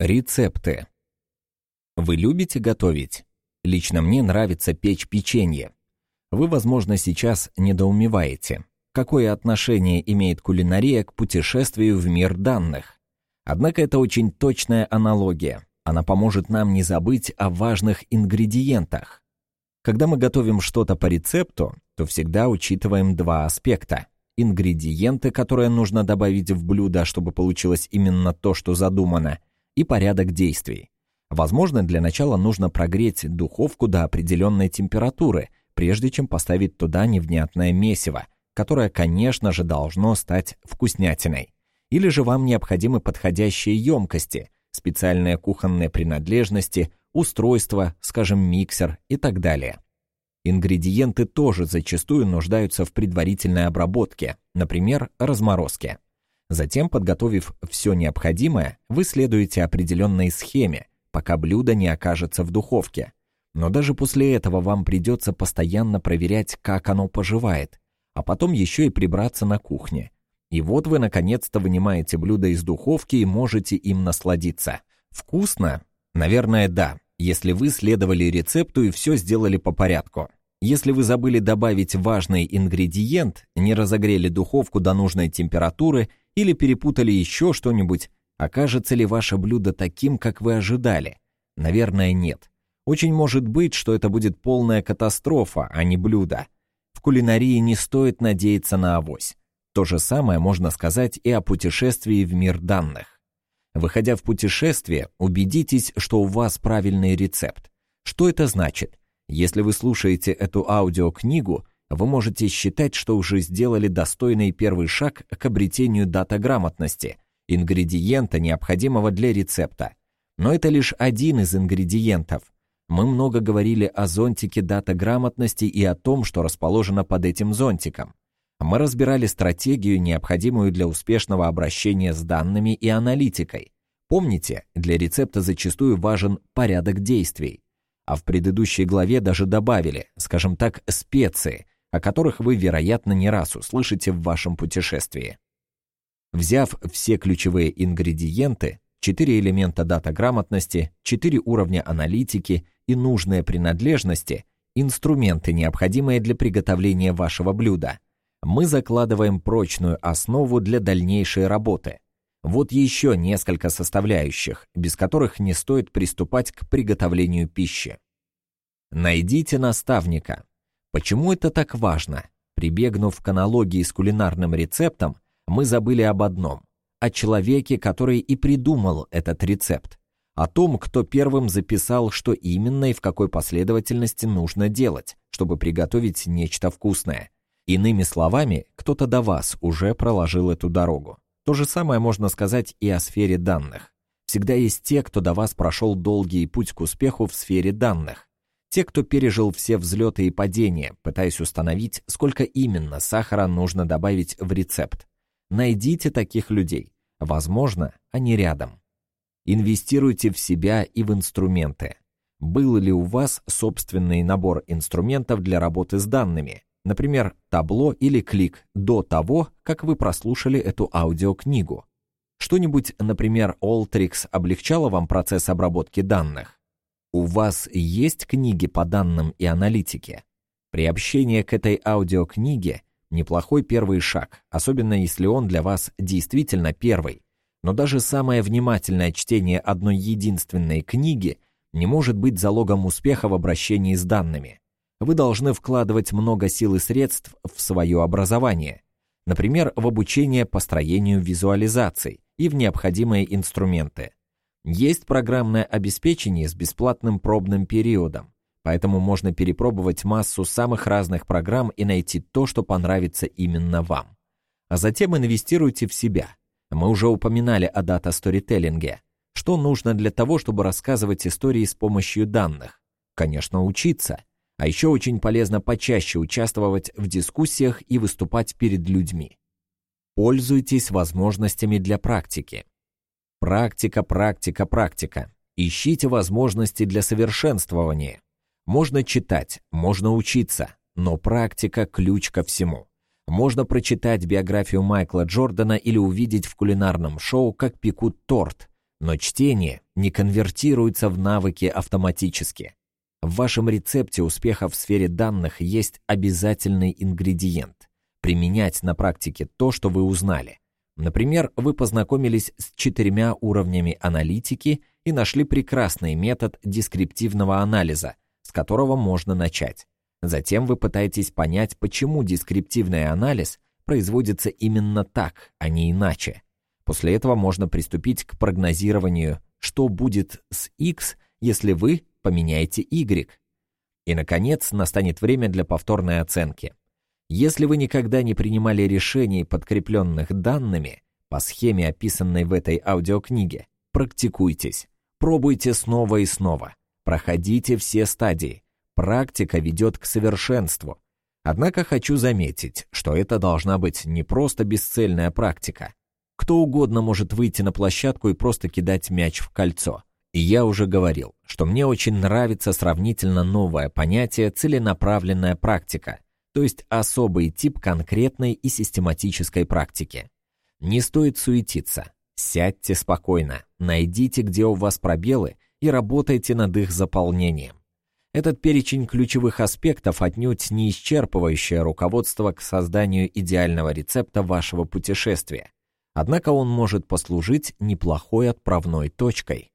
Рецепты. Вы любите готовить? Лично мне нравится печь печенье. Вы, возможно, сейчас недоумеваете, какое отношение имеет кулинария к путешествию в мир данных. Однако это очень точная аналогия. Она поможет нам не забыть о важных ингредиентах. Когда мы готовим что-то по рецепту, то всегда учитываем два аспекта. Ингредиенты, которые нужно добавить в блюдо, чтобы получилось именно то, что задумано – и порядок действий. Возможно, для начала нужно прогреть духовку до определенной температуры, прежде чем поставить туда невнятное месиво, которое, конечно же, должно стать вкуснятиной. Или же вам необходимы подходящие емкости, специальные кухонные принадлежности, устройства, скажем, миксер и так далее. Ингредиенты тоже зачастую нуждаются в предварительной обработке, например, разморозке. Затем, подготовив все необходимое, вы следуете определенной схеме, пока блюдо не окажется в духовке. Но даже после этого вам придется постоянно проверять, как оно поживает, а потом еще и прибраться на кухне. И вот вы наконец-то вынимаете блюдо из духовки и можете им насладиться. Вкусно? Наверное, да, если вы следовали рецепту и все сделали по порядку. Если вы забыли добавить важный ингредиент, не разогрели духовку до нужной температуры или перепутали еще что-нибудь, окажется ли ваше блюдо таким, как вы ожидали? Наверное, нет. Очень может быть, что это будет полная катастрофа, а не блюдо. В кулинарии не стоит надеяться на авось. То же самое можно сказать и о путешествии в мир данных. Выходя в путешествие, убедитесь, что у вас правильный рецепт. Что это значит? Если вы слушаете эту аудиокнигу, вы можете считать, что уже сделали достойный первый шаг к обретению датаграмотности, ингредиента, необходимого для рецепта. Но это лишь один из ингредиентов. Мы много говорили о зонтике датаграмотности и о том, что расположено под этим зонтиком. Мы разбирали стратегию, необходимую для успешного обращения с данными и аналитикой. Помните, для рецепта зачастую важен порядок действий. А в предыдущей главе даже добавили, скажем так, специи, о которых вы, вероятно, не раз услышите в вашем путешествии. Взяв все ключевые ингредиенты, четыре элемента дата-грамотности, четыре уровня аналитики и нужные принадлежности, инструменты, необходимые для приготовления вашего блюда, мы закладываем прочную основу для дальнейшей работы. Вот еще несколько составляющих, без которых не стоит приступать к приготовлению пищи. Найдите наставника. Почему это так важно? Прибегнув к аналогии с кулинарным рецептом, мы забыли об одном – о человеке, который и придумал этот рецепт, о том, кто первым записал, что именно и в какой последовательности нужно делать, чтобы приготовить нечто вкусное. Иными словами, кто-то до вас уже проложил эту дорогу. То же самое можно сказать и о сфере данных. Всегда есть те, кто до вас прошел долгий путь к успеху в сфере данных. Те, кто пережил все взлеты и падения, пытаясь установить, сколько именно сахара нужно добавить в рецепт. Найдите таких людей. Возможно, они рядом. Инвестируйте в себя и в инструменты. Был ли у вас собственный набор инструментов для работы с данными, например, табло или клик, до того, как вы прослушали эту аудиокнигу? Что-нибудь, например, Alltrix облегчало вам процесс обработки данных? У вас есть книги по данным и аналитике? Приобщение к этой аудиокниге – неплохой первый шаг, особенно если он для вас действительно первый. Но даже самое внимательное чтение одной единственной книги не может быть залогом успеха в обращении с данными. Вы должны вкладывать много сил и средств в свое образование, например, в обучение построению визуализаций и в необходимые инструменты – есть программное обеспечение с бесплатным пробным периодом, поэтому можно перепробовать массу самых разных программ и найти то, что понравится именно вам. А затем инвестируйте в себя. Мы уже упоминали о дата-сторителлинге. Что нужно для того, чтобы рассказывать истории с помощью данных? Конечно, учиться. А еще очень полезно почаще участвовать в дискуссиях и выступать перед людьми. Пользуйтесь возможностями для практики. Практика, практика, практика. Ищите возможности для совершенствования. Можно читать, можно учиться, но практика – ключ ко всему. Можно прочитать биографию Майкла Джордана или увидеть в кулинарном шоу, как пекут торт, но чтение не конвертируются в навыки автоматически. В вашем рецепте успеха в сфере данных есть обязательный ингредиент – применять на практике то, что вы узнали. Например, вы познакомились с четырьмя уровнями аналитики и нашли прекрасный метод дескриптивного анализа, с которого можно начать. Затем вы пытаетесь понять, почему дескриптивный анализ производится именно так, а не иначе. После этого можно приступить к прогнозированию, что будет с X, если вы поменяете Y. И, наконец, настанет время для повторной оценки. Если вы никогда не принимали решений, подкрепленных данными, по схеме, описанной в этой аудиокниге, практикуйтесь, пробуйте снова и снова, проходите все стадии. Практика ведет к совершенству. Однако хочу заметить, что это должна быть не просто бесцельная практика. Кто угодно может выйти на площадку и просто кидать мяч в кольцо. И я уже говорил, что мне очень нравится сравнительно новое понятие «целенаправленная практика», то есть особый тип конкретной и систематической практики. Не стоит суетиться. Сядьте спокойно, найдите, где у вас пробелы, и работайте над их заполнением. Этот перечень ключевых аспектов отнюдь не исчерпывающее руководство к созданию идеального рецепта вашего путешествия. Однако он может послужить неплохой отправной точкой.